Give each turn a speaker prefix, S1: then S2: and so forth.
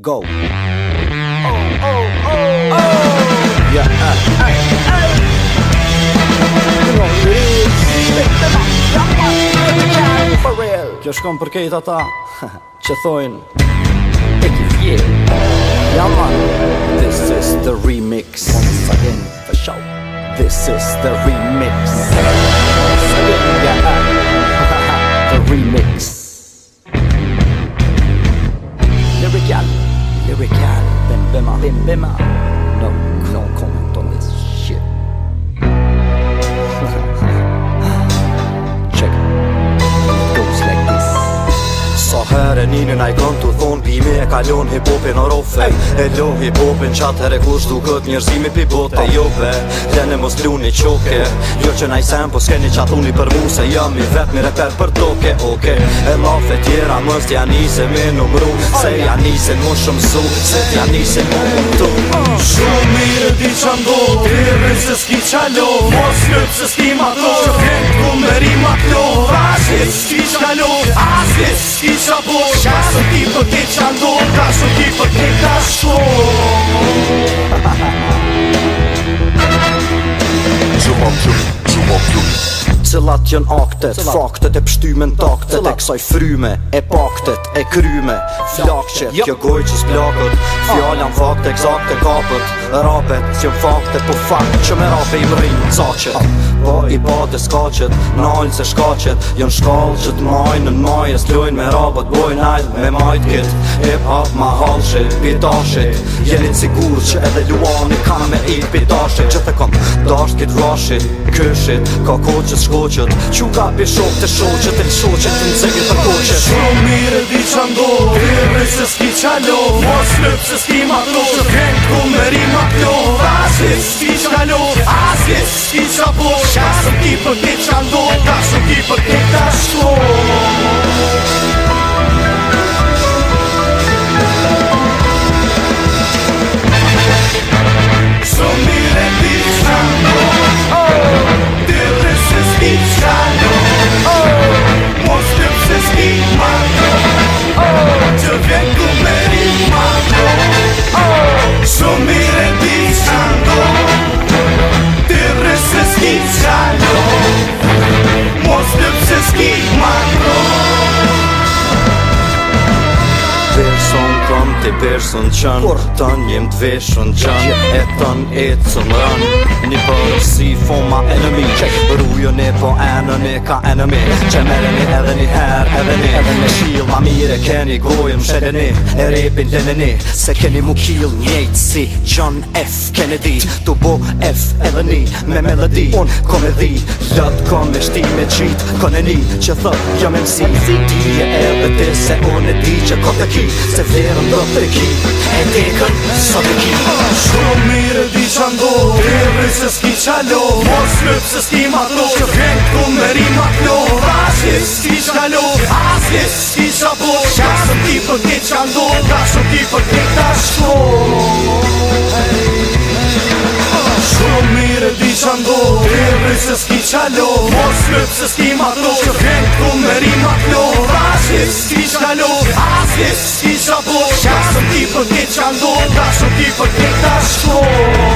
S1: Go. Oh oh oh oh. Yeah. Hey.
S2: Uh. For real. Kjo shkon për këta ata që thoin e ki vje. Jamal. This is the remix. Once again, for show. This is the remix. Yeah. ben, ben, ben, ben, ben, No, non, comment on est Në naj kënd të thonë e kalon hip-hopin në rofe E lo hip-hopin qatë herë kush duket njërzimi pi bote Jo ve, dhe në mos një qoke Jo që naj sem po s'keni qatuni për mu se jam i vetë mi reper për toke Oke, okay. e lafe tjera mës t'ja nise me numru Se ja nise më shumë su, se t'ja nise me më tu Shumë mirë ti që ndo, të
S1: rrë se s'ki qalo Mos lëpë se s'ki ma thot, që këtë kumë beri ma klo Vashit s'ki s'ki ti që ndonë Ka
S2: shumë ti për ti kanë aktet Faktet e pështymen taktet E kësaj fryme, e paktet, e kryme Flakqet, jo. kjo goj që s'plakët Fjallan fakte, exakte kapët Rapet, që më fakte, po fakt Që me rapet i mërinë, caqet Po i bate skaqet, nalë se shkaqet Jon shkallë që t'majnë, në majës t'lojnë me rapët Boj najt me majtë kit Hip hop ma halshit, pitashit Jeni t'sigur që edhe luani kam me i pitashit Që të kom dasht kët rashi këshit ka koqës shkoqët qu ka pi shok të shokët e shokët
S1: të në cegi për koqët shumë mirë di që ndo kërë i se s'ki qa lo mos lëpë se s'ki ma to që kënë ku me rima plo asit s'ki qa lo asit s'ki qa bo qasëm ti për ti qa ndo qasëm ti për ti qa shkoqët
S2: të person qënë Por Tën jem të veshën qënë E tën e të më rënë Një përë si foma enemy Rujën e po enën e ka enemy Që meren e edhe një herë edhe një Edhe në shilë ma mire keni gojën më shetën e E repin lënën e Se keni mu kilë njëjtë si John F. Kennedy Tu bo F. edhe një me melodi Unë kom e dhi Lëtë kom e shti me qitë Kone një që thëtë jam jo e mësi Dije edhe ti se unë e di që kom ki Se vlerën dhëtë të E të kërë sa të ki
S1: Shumë mire di që ndo Përri se s'ki qalo Mos lëpë se s'ki ma do Që vjenë ku më beri ma klo Vashke s'ki qalo Aske s'ki qa po Qa ti për ke që ndo ti për ke ta shko Shumë mire di që ndo Përri se s'ki qalo Mos lëpë se s'ki ma do Që vjenë ku më beri ma s'ki qalo Aske Tot dit gaan door, dat zo'n diepe dictator.